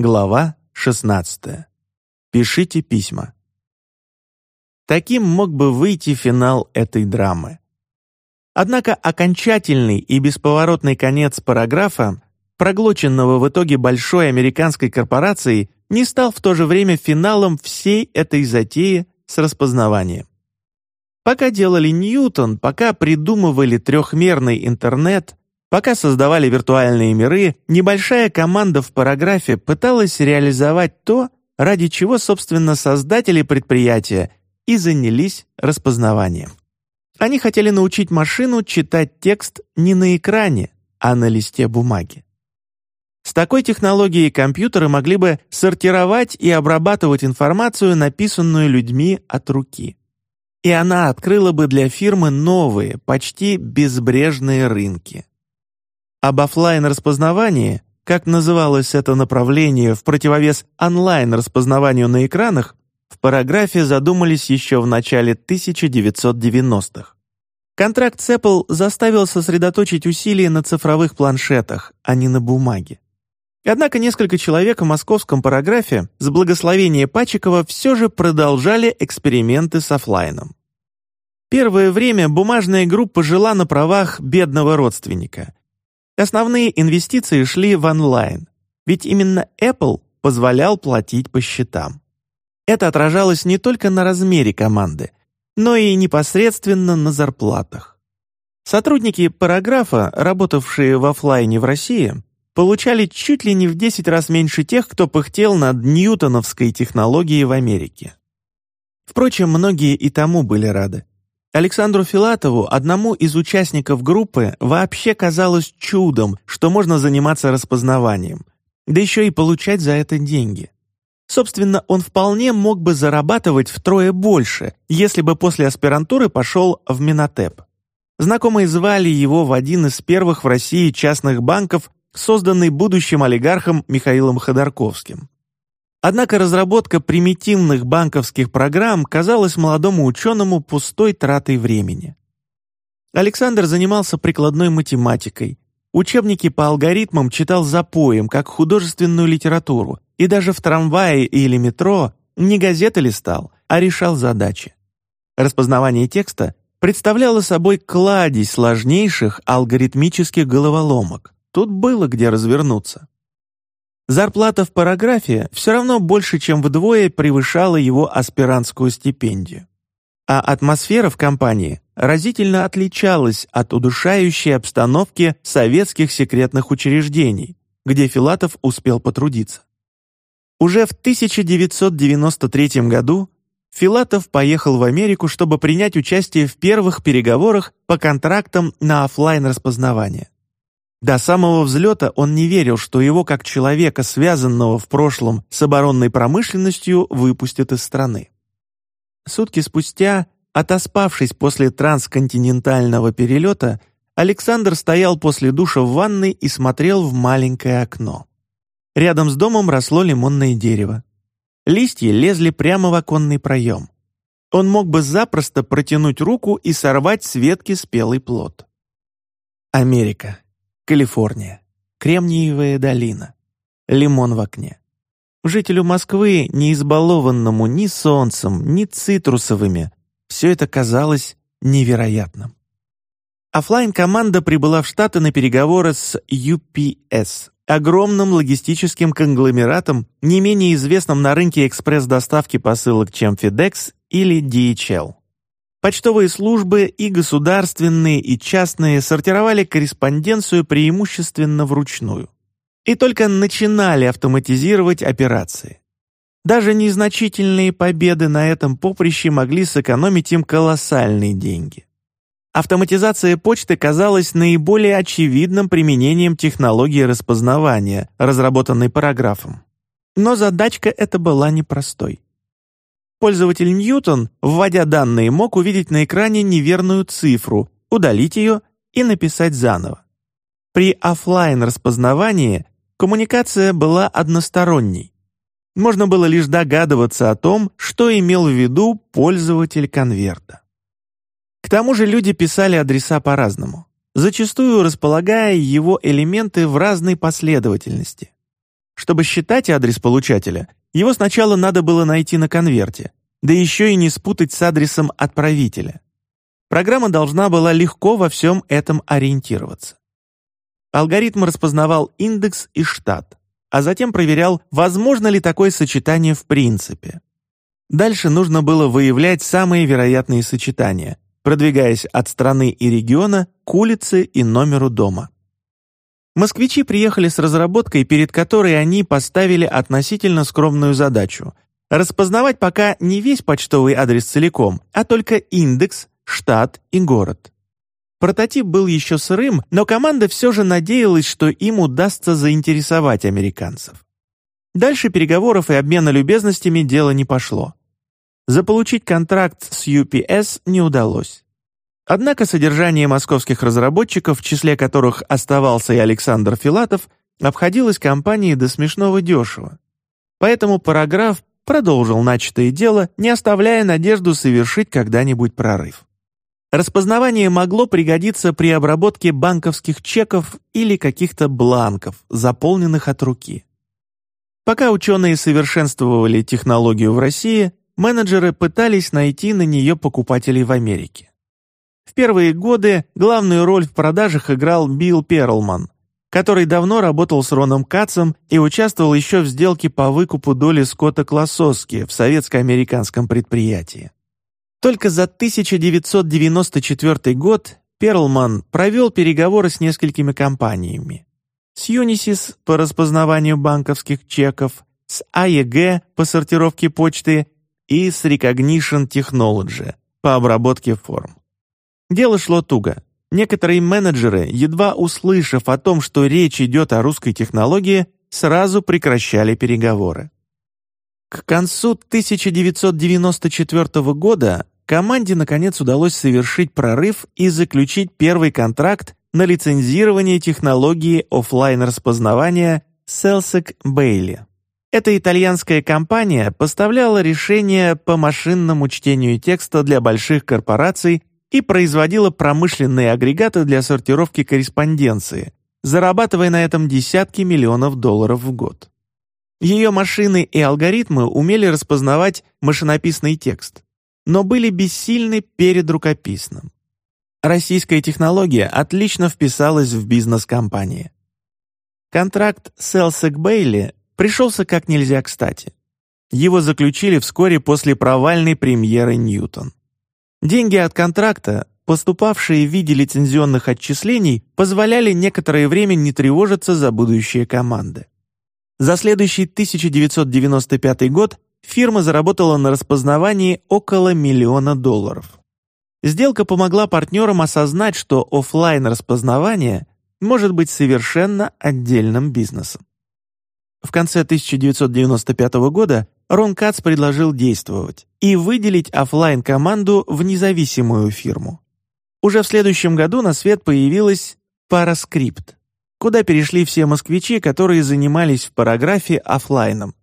Глава 16. Пишите письма. Таким мог бы выйти финал этой драмы. Однако окончательный и бесповоротный конец параграфа, проглоченного в итоге большой американской корпорацией, не стал в то же время финалом всей этой затеи с распознаванием. Пока делали Ньютон, пока придумывали трехмерный интернет, пока создавали виртуальные миры, небольшая команда в параграфе пыталась реализовать то, ради чего, собственно, создатели предприятия и занялись распознаванием. Они хотели научить машину читать текст не на экране, а на листе бумаги. С такой технологией компьютеры могли бы сортировать и обрабатывать информацию, написанную людьми от руки и она открыла бы для фирмы новые, почти безбрежные рынки. Об офлайн-распознавании, как называлось это направление в противовес онлайн-распознаванию на экранах, в параграфе задумались еще в начале 1990-х. Контракт с Apple заставил сосредоточить усилия на цифровых планшетах, а не на бумаге. Однако несколько человек в московском параграфе с благословения Пачикова все же продолжали эксперименты с офлайном. Первое время бумажная группа жила на правах бедного родственника. Основные инвестиции шли в онлайн, ведь именно Apple позволял платить по счетам. Это отражалось не только на размере команды, но и непосредственно на зарплатах. Сотрудники параграфа, работавшие в офлайне в России, получали чуть ли не в 10 раз меньше тех, кто пыхтел над ньютоновской технологией в Америке. Впрочем, многие и тому были рады. Александру Филатову, одному из участников группы, вообще казалось чудом, что можно заниматься распознаванием, да еще и получать за это деньги. Собственно, он вполне мог бы зарабатывать втрое больше, если бы после аспирантуры пошел в Минотеп. Знакомые звали его в один из первых в России частных банков созданный будущим олигархом Михаилом Ходорковским. Однако разработка примитивных банковских программ казалась молодому ученому пустой тратой времени. Александр занимался прикладной математикой, учебники по алгоритмам читал запоем, как художественную литературу, и даже в трамвае или метро не газеты листал, а решал задачи. Распознавание текста представляло собой кладезь сложнейших алгоритмических головоломок. Тут было где развернуться. Зарплата в параграфе все равно больше, чем вдвое превышала его аспирантскую стипендию. А атмосфера в компании разительно отличалась от удушающей обстановки советских секретных учреждений, где Филатов успел потрудиться. Уже в 1993 году Филатов поехал в Америку, чтобы принять участие в первых переговорах по контрактам на офлайн распознавание. До самого взлета он не верил, что его как человека, связанного в прошлом с оборонной промышленностью, выпустят из страны. Сутки спустя, отоспавшись после трансконтинентального перелета, Александр стоял после душа в ванной и смотрел в маленькое окно. Рядом с домом росло лимонное дерево. Листья лезли прямо в оконный проем. Он мог бы запросто протянуть руку и сорвать с ветки спелый плод. Америка. Калифорния. Кремниевая долина. Лимон в окне. Жителю Москвы, не избалованному ни солнцем, ни цитрусовыми, все это казалось невероятным. оффлайн команда прибыла в Штаты на переговоры с UPS, огромным логистическим конгломератом, не менее известным на рынке экспресс-доставки посылок, чем FedEx или DHL. Почтовые службы и государственные, и частные сортировали корреспонденцию преимущественно вручную. И только начинали автоматизировать операции. Даже незначительные победы на этом поприще могли сэкономить им колоссальные деньги. Автоматизация почты казалась наиболее очевидным применением технологии распознавания, разработанной параграфом. Но задачка эта была непростой. Пользователь Ньютон, вводя данные, мог увидеть на экране неверную цифру, удалить ее и написать заново. При офлайн распознавании коммуникация была односторонней. Можно было лишь догадываться о том, что имел в виду пользователь конверта. К тому же люди писали адреса по-разному, зачастую располагая его элементы в разной последовательности. Чтобы считать адрес получателя, его сначала надо было найти на конверте, да еще и не спутать с адресом отправителя. Программа должна была легко во всем этом ориентироваться. Алгоритм распознавал индекс и штат, а затем проверял, возможно ли такое сочетание в принципе. Дальше нужно было выявлять самые вероятные сочетания, продвигаясь от страны и региона к улице и номеру дома. Москвичи приехали с разработкой, перед которой они поставили относительно скромную задачу – распознавать пока не весь почтовый адрес целиком, а только индекс, штат и город. Прототип был еще сырым, но команда все же надеялась, что им удастся заинтересовать американцев. Дальше переговоров и обмена любезностями дело не пошло. Заполучить контракт с UPS не удалось. Однако содержание московских разработчиков, в числе которых оставался и Александр Филатов, обходилось компании до смешного дешево. Поэтому параграф продолжил начатое дело, не оставляя надежду совершить когда-нибудь прорыв. Распознавание могло пригодиться при обработке банковских чеков или каких-то бланков, заполненных от руки. Пока ученые совершенствовали технологию в России, менеджеры пытались найти на нее покупателей в Америке. В первые годы главную роль в продажах играл Билл Перлман, который давно работал с Роном Кацем и участвовал еще в сделке по выкупу доли Скотта Классоски в советско-американском предприятии. Только за 1994 год Перлман провел переговоры с несколькими компаниями. С Unisys по распознаванию банковских чеков, с AEG по сортировке почты и с Recognition Technology по обработке форм. Дело шло туго. Некоторые менеджеры, едва услышав о том, что речь идет о русской технологии, сразу прекращали переговоры. К концу 1994 года команде наконец удалось совершить прорыв и заключить первый контракт на лицензирование технологии офлайн распознавания Celsec Bailey. Эта итальянская компания поставляла решения по машинному чтению текста для больших корпораций и производила промышленные агрегаты для сортировки корреспонденции, зарабатывая на этом десятки миллионов долларов в год. Ее машины и алгоритмы умели распознавать машинописный текст, но были бессильны перед рукописным. Российская технология отлично вписалась в бизнес компании. Контракт с Элсек Бейли пришелся как нельзя кстати. Его заключили вскоре после провальной премьеры «Ньютон». Деньги от контракта, поступавшие в виде лицензионных отчислений, позволяли некоторое время не тревожиться за будущее команды. За следующий 1995 год фирма заработала на распознавании около миллиона долларов. Сделка помогла партнерам осознать, что офлайн распознавание может быть совершенно отдельным бизнесом. В конце 1995 года Рон Кац предложил действовать и выделить офлайн команду в независимую фирму. Уже в следующем году на свет появилась Paraskript, куда перешли все москвичи, которые занимались в параграфе офлайном.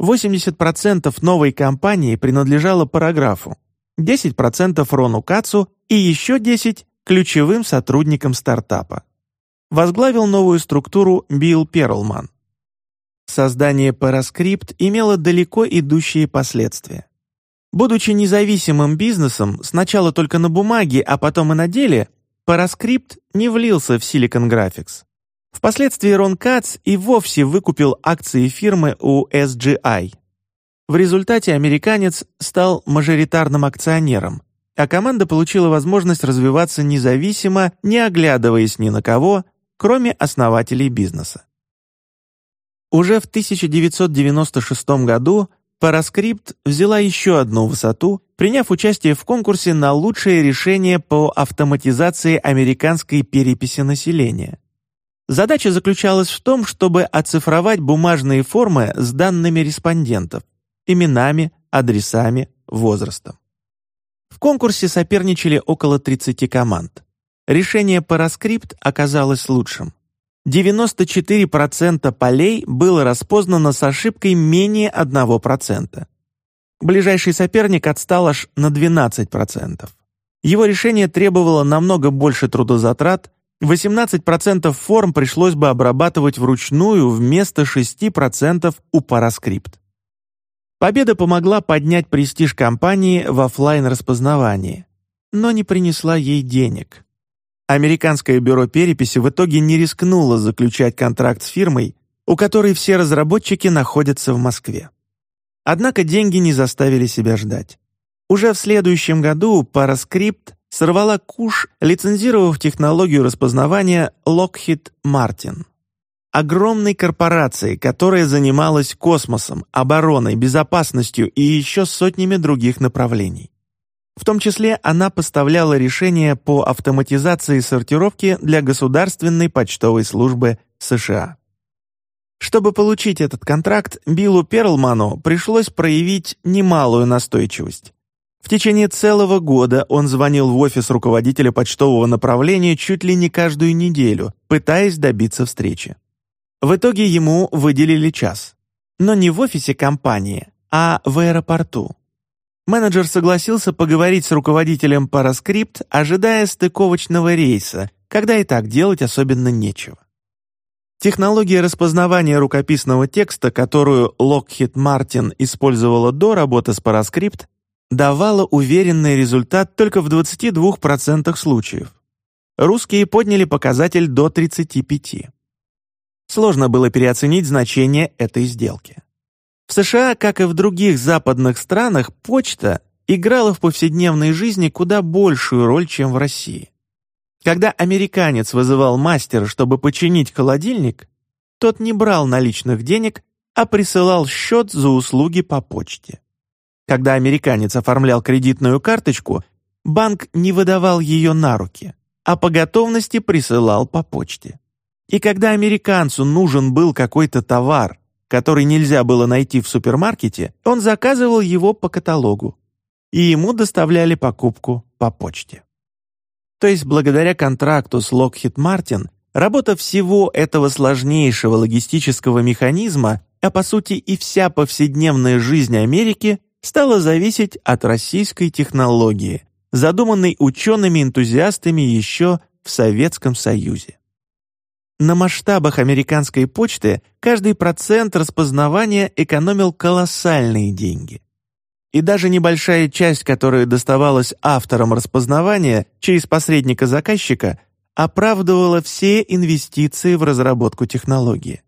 80% новой компании принадлежало параграфу, 10% Рону Кацу и еще 10% ключевым сотрудникам стартапа. Возглавил новую структуру Билл Перлман. Создание Parascript имело далеко идущие последствия. Будучи независимым бизнесом, сначала только на бумаге, а потом и на деле, Parascript не влился в Silicon Graphics. Впоследствии Рон Кац и вовсе выкупил акции фирмы у SGI. В результате американец стал мажоритарным акционером, а команда получила возможность развиваться независимо, не оглядываясь ни на кого, кроме основателей бизнеса. Уже в 1996 году Parascript взяла еще одну высоту, приняв участие в конкурсе на лучшее решение по автоматизации американской переписи населения. Задача заключалась в том, чтобы оцифровать бумажные формы с данными респондентов, именами, адресами, возрастом. В конкурсе соперничали около 30 команд. Решение Parascript оказалось лучшим. 94% полей было распознано с ошибкой менее 1%. Ближайший соперник отстал аж на 12%. Его решение требовало намного больше трудозатрат, 18% форм пришлось бы обрабатывать вручную вместо 6% у Параскрипт. Победа помогла поднять престиж компании в офлайн распознавании но не принесла ей денег. Американское бюро переписи в итоге не рискнуло заключать контракт с фирмой, у которой все разработчики находятся в Москве. Однако деньги не заставили себя ждать. Уже в следующем году Parascript сорвала куш, лицензировав технологию распознавания Lockheed Martin. Огромной корпорации, которая занималась космосом, обороной, безопасностью и еще сотнями других направлений. В том числе она поставляла решения по автоматизации сортировки для Государственной почтовой службы США. Чтобы получить этот контракт, Биллу Перлману пришлось проявить немалую настойчивость. В течение целого года он звонил в офис руководителя почтового направления чуть ли не каждую неделю, пытаясь добиться встречи. В итоге ему выделили час. Но не в офисе компании, а в аэропорту. Менеджер согласился поговорить с руководителем Parascript, ожидая стыковочного рейса, когда и так делать особенно нечего. Технология распознавания рукописного текста, которую Lockheed Martin использовала до работы с Parascript, давала уверенный результат только в 22% случаев. Русские подняли показатель до 35%. Сложно было переоценить значение этой сделки. В США, как и в других западных странах, почта играла в повседневной жизни куда большую роль, чем в России. Когда американец вызывал мастера, чтобы починить холодильник, тот не брал наличных денег, а присылал счет за услуги по почте. Когда американец оформлял кредитную карточку, банк не выдавал ее на руки, а по готовности присылал по почте. И когда американцу нужен был какой-то товар, который нельзя было найти в супермаркете, он заказывал его по каталогу, и ему доставляли покупку по почте. То есть благодаря контракту с Lockheed Martin работа всего этого сложнейшего логистического механизма, а по сути и вся повседневная жизнь Америки стала зависеть от российской технологии, задуманной учеными-энтузиастами еще в Советском Союзе. На масштабах американской почты каждый процент распознавания экономил колоссальные деньги. И даже небольшая часть, которая доставалась авторам распознавания через посредника заказчика, оправдывала все инвестиции в разработку технологии.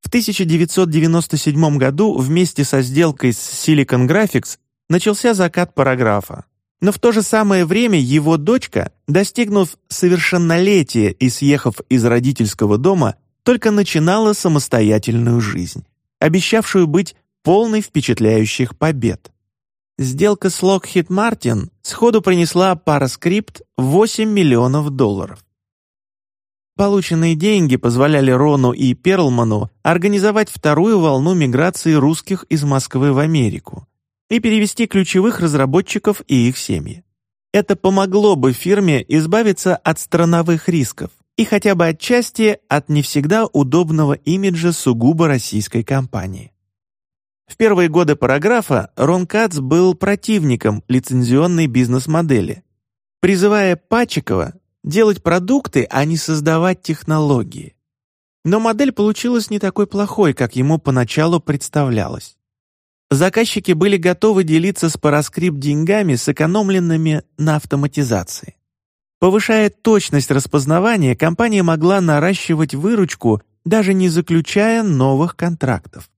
В 1997 году вместе со сделкой с Silicon Graphics начался закат параграфа. Но в то же самое время его дочка, достигнув совершеннолетия и съехав из родительского дома, только начинала самостоятельную жизнь, обещавшую быть полной впечатляющих побед. Сделка с Lockheed Martin сходу принесла Paraskript 8 миллионов долларов. Полученные деньги позволяли Рону и Перлману организовать вторую волну миграции русских из Москвы в Америку, и перевести ключевых разработчиков и их семьи. Это помогло бы фирме избавиться от страновых рисков и хотя бы отчасти от не всегда удобного имиджа сугубо российской компании. В первые годы параграфа Рон Кац был противником лицензионной бизнес-модели, призывая Пачикова делать продукты, а не создавать технологии. Но модель получилась не такой плохой, как ему поначалу представлялось. Заказчики были готовы делиться с Параскрипт деньгами, сэкономленными на автоматизации. Повышая точность распознавания, компания могла наращивать выручку, даже не заключая новых контрактов.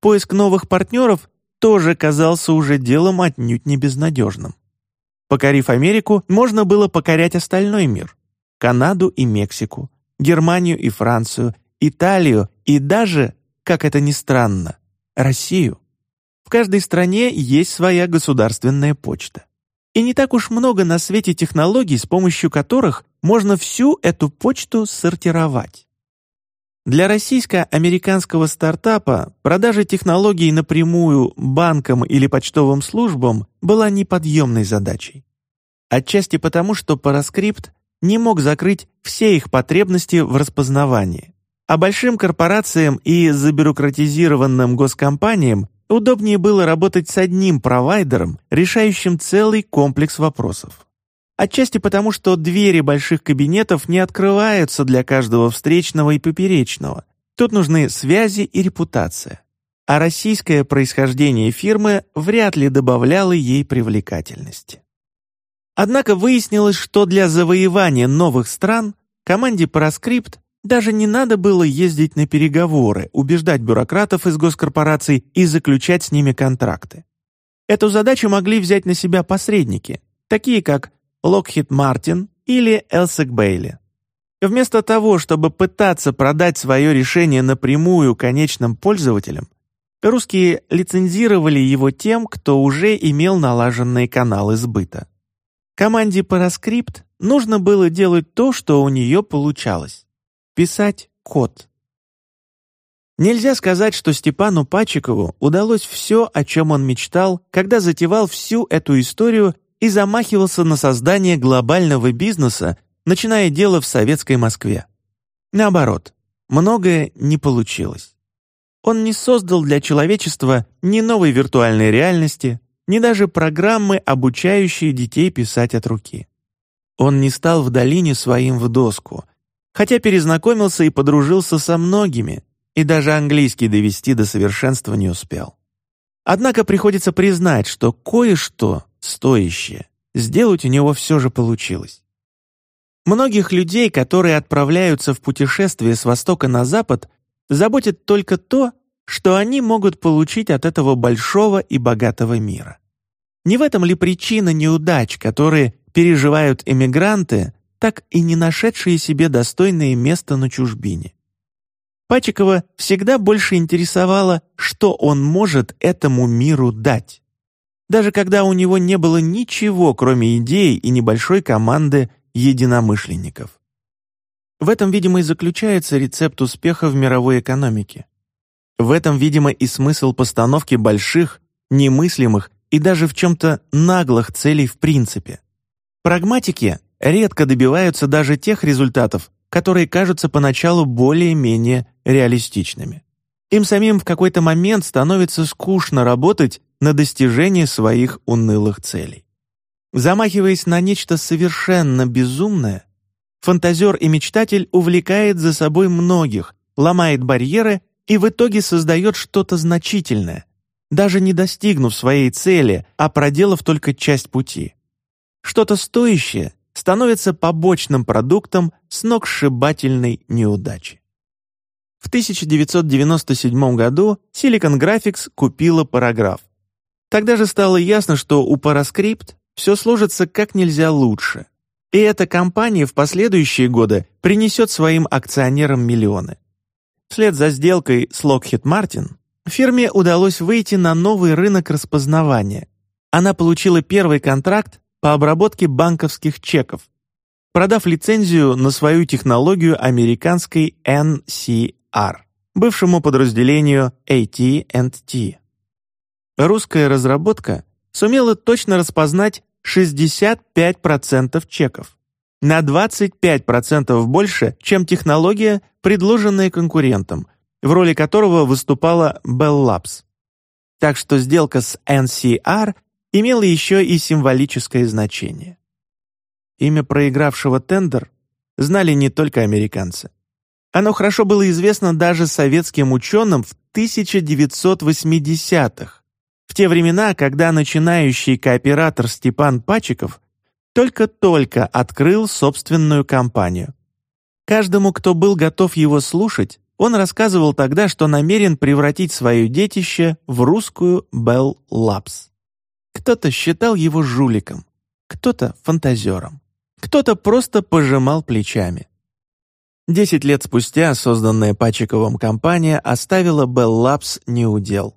Поиск новых партнеров тоже казался уже делом отнюдь не безнадежным. Покорив Америку, можно было покорять остальной мир – Канаду и Мексику, Германию и Францию, Италию и даже, как это ни странно, Россию. В каждой стране есть своя государственная почта. И не так уж много на свете технологий, с помощью которых можно всю эту почту сортировать. Для российско-американского стартапа продажа технологий напрямую банкам или почтовым службам была неподъемной задачей. Отчасти потому, что Параскрипт не мог закрыть все их потребности в распознавании, а большим корпорациям и забюрократизированным госкомпаниям Удобнее было работать с одним провайдером, решающим целый комплекс вопросов. Отчасти потому, что двери больших кабинетов не открываются для каждого встречного и поперечного. Тут нужны связи и репутация. А российское происхождение фирмы вряд ли добавляло ей привлекательности. Однако выяснилось, что для завоевания новых стран команде Параскрипт даже не надо было ездить на переговоры, убеждать бюрократов из госкорпораций и заключать с ними контракты. Эту задачу могли взять на себя посредники, такие как Lockheed Martin или Элсек Бейли. Вместо того, чтобы пытаться продать свое решение напрямую конечным пользователям, русские лицензировали его тем, кто уже имел налаженные каналы сбыта. Команде Parascript нужно было делать то, что у нее получалось — писать код. Нельзя сказать, что Степану Пачикову удалось все, о чем он мечтал, когда затевал всю эту историю и замахивался на создание глобального бизнеса, начиная дело в советской Москве. Наоборот, многое не получилось. Он не создал для человечества ни новой виртуальной реальности, ни даже программы, обучающие детей писать от руки. Он не стал в долине своим в доску, хотя перезнакомился и подружился со многими, и даже английский довести до совершенства не успел. Однако приходится признать, что кое-что стоящее сделать у него все же получилось. Многих людей, которые отправляются в путешествие с востока на запад, заботит только то, что они могут получить от этого большого и богатого мира. Не в этом ли причина неудач, которые переживают эмигранты, так и не нашедшие себе достойное место на чужбине? Пачикова всегда больше интересовало, что он может этому миру дать. Даже когда у него не было ничего, кроме идей и небольшой команды единомышленников. В этом, видимо, и заключается рецепт успеха в мировой экономике. В этом, видимо, и смысл постановки больших, немыслимых и даже в чем-то наглых целей в принципе. Прагматики редко добиваются даже тех результатов, которые кажутся поначалу более-менее реалистичными. Им самим в какой-то момент становится скучно работать на достижение своих унылых целей. Замахиваясь на нечто совершенно безумное, фантазер и мечтатель увлекает за собой многих, ломает барьеры и в итоге создает что-то значительное, даже не достигнув своей цели, а проделав только часть пути. Что-то стоящее становится побочным продуктом сногсшибательной неудачи. В 1997 году Silicon Graphics купила параграф. Тогда же стало ясно, что у Parascript все сложится как нельзя лучше. И эта компания в последующие годы принесет своим акционерам миллионы. Вслед за сделкой с Lockheed Martin фирме удалось выйти на новый рынок распознавания. Она получила первый контракт по обработке банковских чеков, продав лицензию на свою технологию американской NCR, бывшему подразделению AT&T. Русская разработка сумела точно распознать 65% чеков, на 25% больше, чем технология, предложенная конкурентом, в роли которого выступала Bell Labs. Так что сделка с NCR имела еще и символическое значение. Имя проигравшего тендер знали не только американцы. Оно хорошо было известно даже советским ученым в 1980-х, в те времена, когда начинающий кооператор Степан Пачиков только-только открыл собственную компанию. Каждому, кто был готов его слушать, он рассказывал тогда, что намерен превратить свое детище в русскую Bell Labs. Кто-то считал его жуликом, кто-то фантазером, кто-то просто пожимал плечами. Десять лет спустя созданная Пачиковым компания оставила Bell Labs неудел.